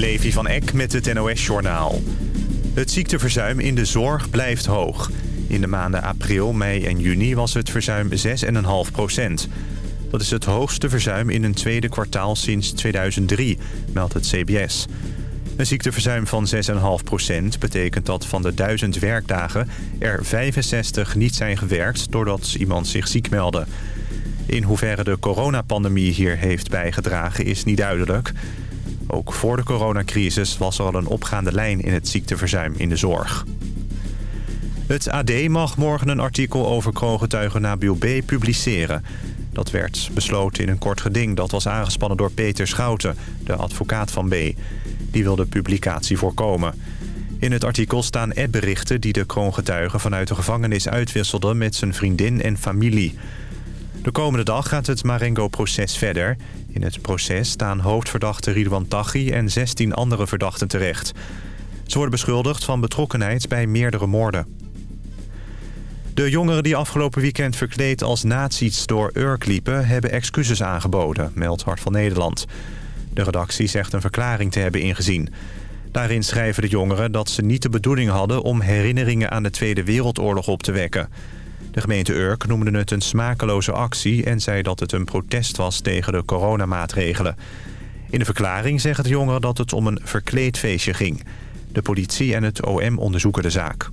Levi van Eck met het NOS-journaal. Het ziekteverzuim in de zorg blijft hoog. In de maanden april, mei en juni was het verzuim 6,5 procent. Dat is het hoogste verzuim in een tweede kwartaal sinds 2003, meldt het CBS. Een ziekteverzuim van 6,5 procent betekent dat van de 1000 werkdagen... er 65 niet zijn gewerkt doordat iemand zich ziek meldde. In hoeverre de coronapandemie hier heeft bijgedragen is niet duidelijk... Ook voor de coronacrisis was er al een opgaande lijn in het ziekteverzuim in de zorg. Het AD mag morgen een artikel over kroongetuige Nabil B. publiceren. Dat werd besloten in een kort geding dat was aangespannen door Peter Schouten, de advocaat van B. Die wil de publicatie voorkomen. In het artikel staan appberichten die de kroongetuige vanuit de gevangenis uitwisselde met zijn vriendin en familie. De komende dag gaat het Marengo-proces verder. In het proces staan hoofdverdachte Ridwan Taghi en 16 andere verdachten terecht. Ze worden beschuldigd van betrokkenheid bij meerdere moorden. De jongeren die afgelopen weekend verkleed als nazi's door Urk liepen... hebben excuses aangeboden, meldt Hart van Nederland. De redactie zegt een verklaring te hebben ingezien. Daarin schrijven de jongeren dat ze niet de bedoeling hadden... om herinneringen aan de Tweede Wereldoorlog op te wekken... De gemeente Urk noemde het een smakeloze actie... en zei dat het een protest was tegen de coronamaatregelen. In de verklaring zeggen de jongeren dat het om een verkleed feestje ging. De politie en het OM onderzoeken de zaak.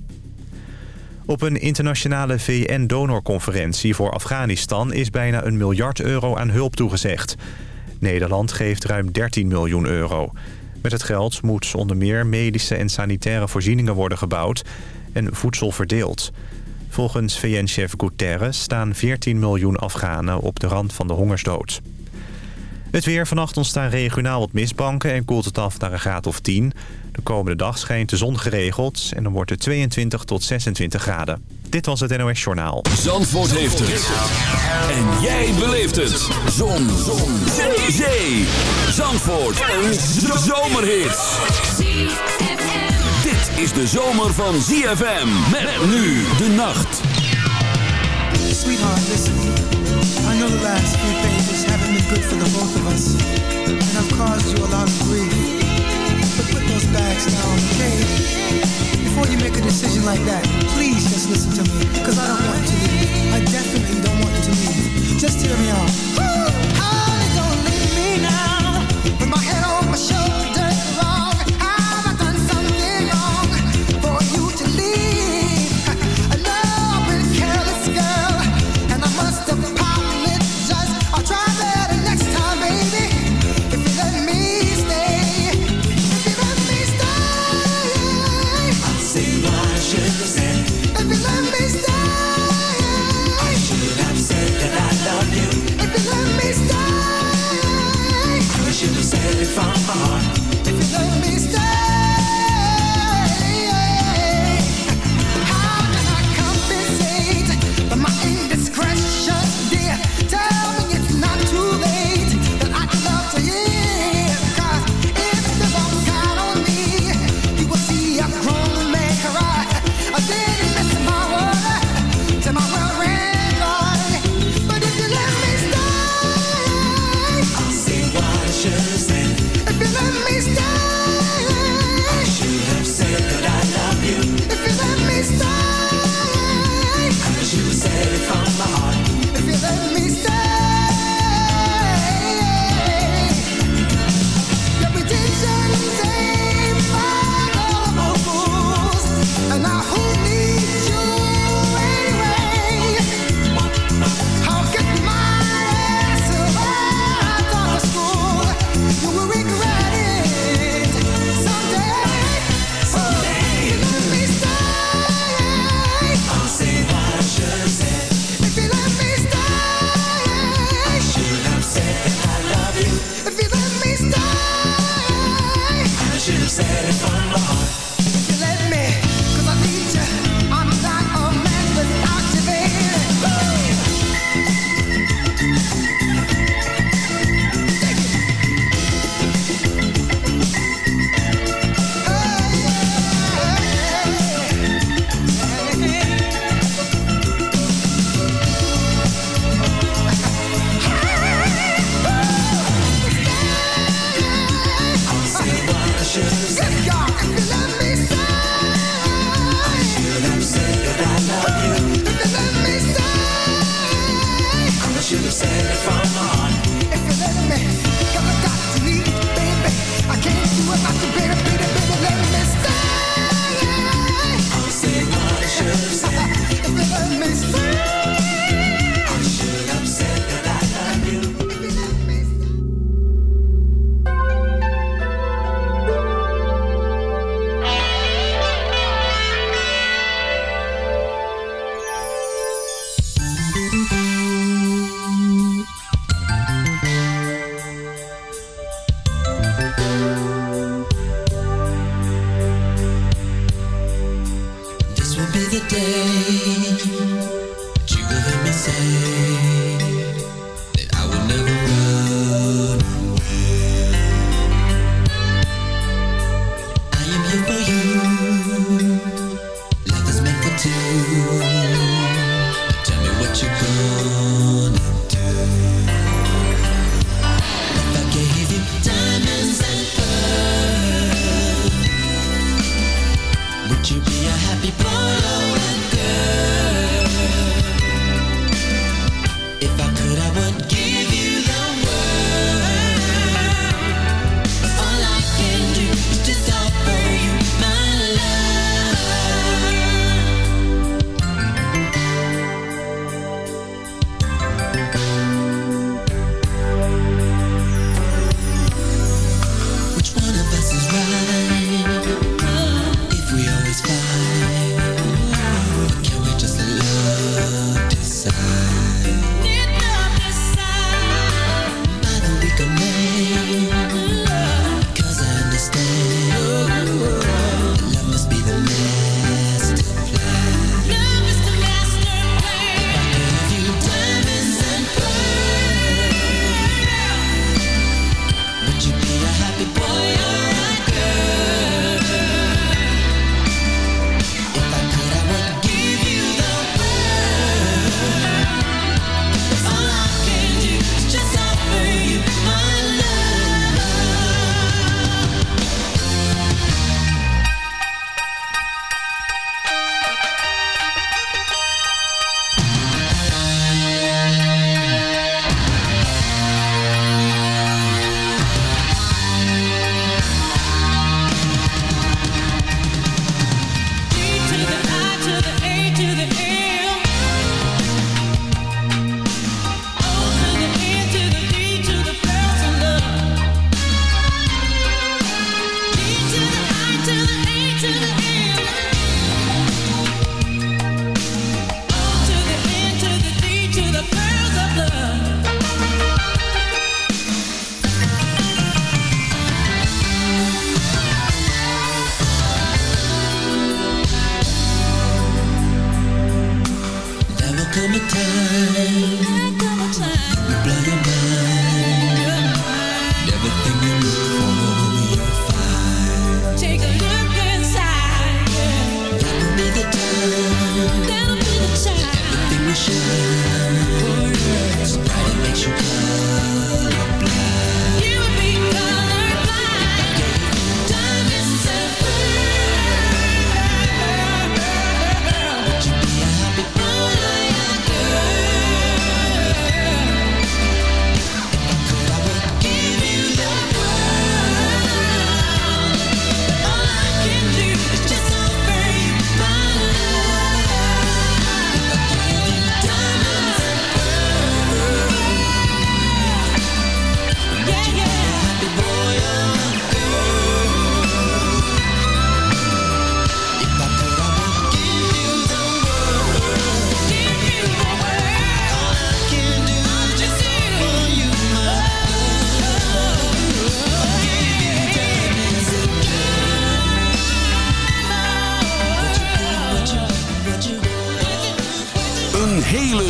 Op een internationale VN-donorconferentie voor Afghanistan... is bijna een miljard euro aan hulp toegezegd. Nederland geeft ruim 13 miljoen euro. Met het geld moet onder meer medische en sanitaire voorzieningen worden gebouwd... en voedsel verdeeld... Volgens VN-chef Guterres staan 14 miljoen Afghanen op de rand van de hongersdood. Het weer vannacht ontstaan regionaal wat mistbanken en koelt het af naar een graad of 10. De komende dag schijnt de zon geregeld en dan wordt het 22 tot 26 graden. Dit was het NOS Journaal. Zandvoort heeft het. En jij beleeft het. Zon. zon. Zee. Zandvoort. Een zomerhit is de zomer van ZFM. Met nu de nacht. Sweetheart, listen. I know the last few pages haven't been good for the both of us. And I've caused you a lot of grief. But put those bags down, okay? Before you make a decision like that, please just listen to me. Cause I don't want to. I definitely don't want to leave. Just hear me out. let me stop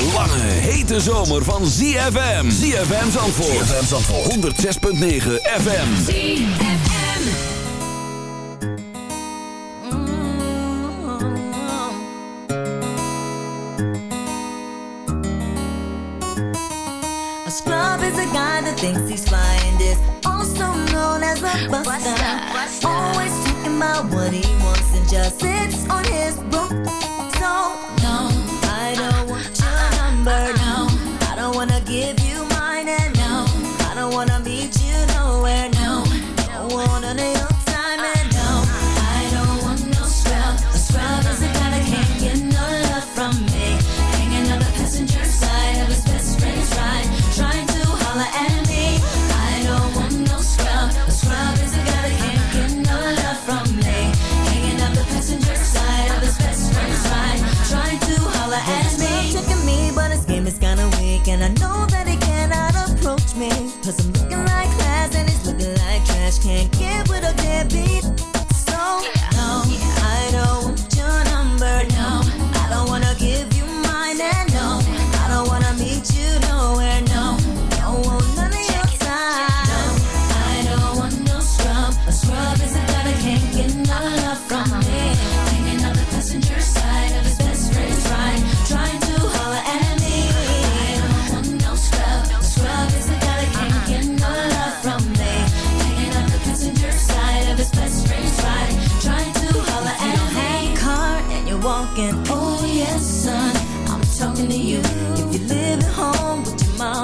Hete zomer van ZFM. ZFM Zandvoort. ZFM Zandvoort. 106.9 FM. ZFM. A scrub is a guy that thinks he's flying this. Also known as a buster. Always talking about what he wants and just sits on his broom.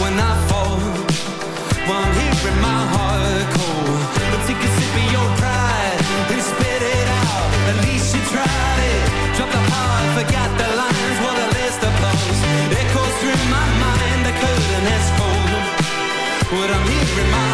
When I fall. My heart take a sip of your pride and spit it out. At least you tried it. Drop the heart, the lines. What a list of. Echoes through my mind. What I'm hearing my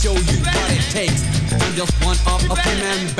show you what it takes. I'm just one of a three-man band,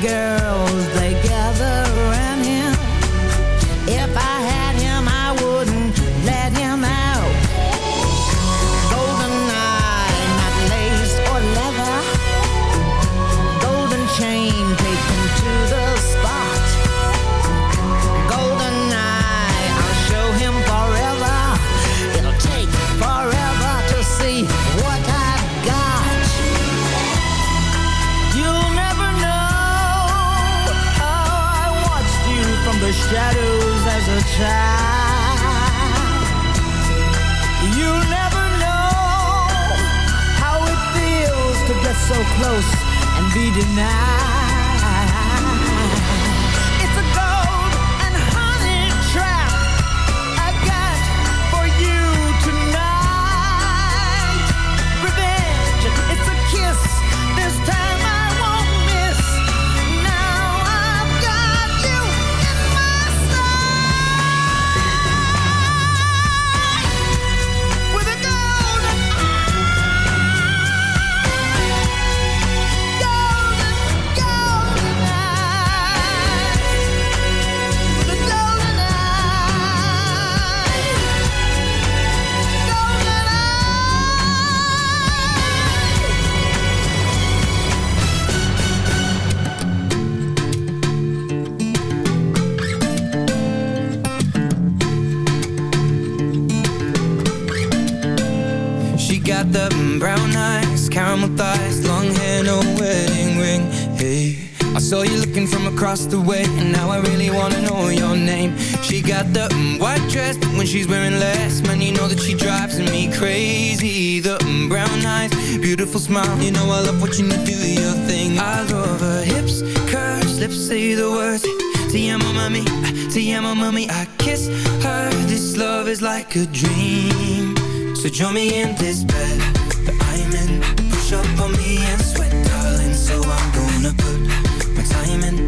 Other and across the way, and now I really wanna know your name. She got the mm, white dress, but when she's wearing less, man, you know that she drives me crazy. The mm, brown eyes, beautiful smile, you know I love watching you do your thing. I love her hips, curves, lips say the words. Te amo, mami, te amo, mami. I kiss her. This love is like a dream. So join me in this bed that I'm in. Push up on me and sweat, darling. So I'm gonna put my time in.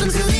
up until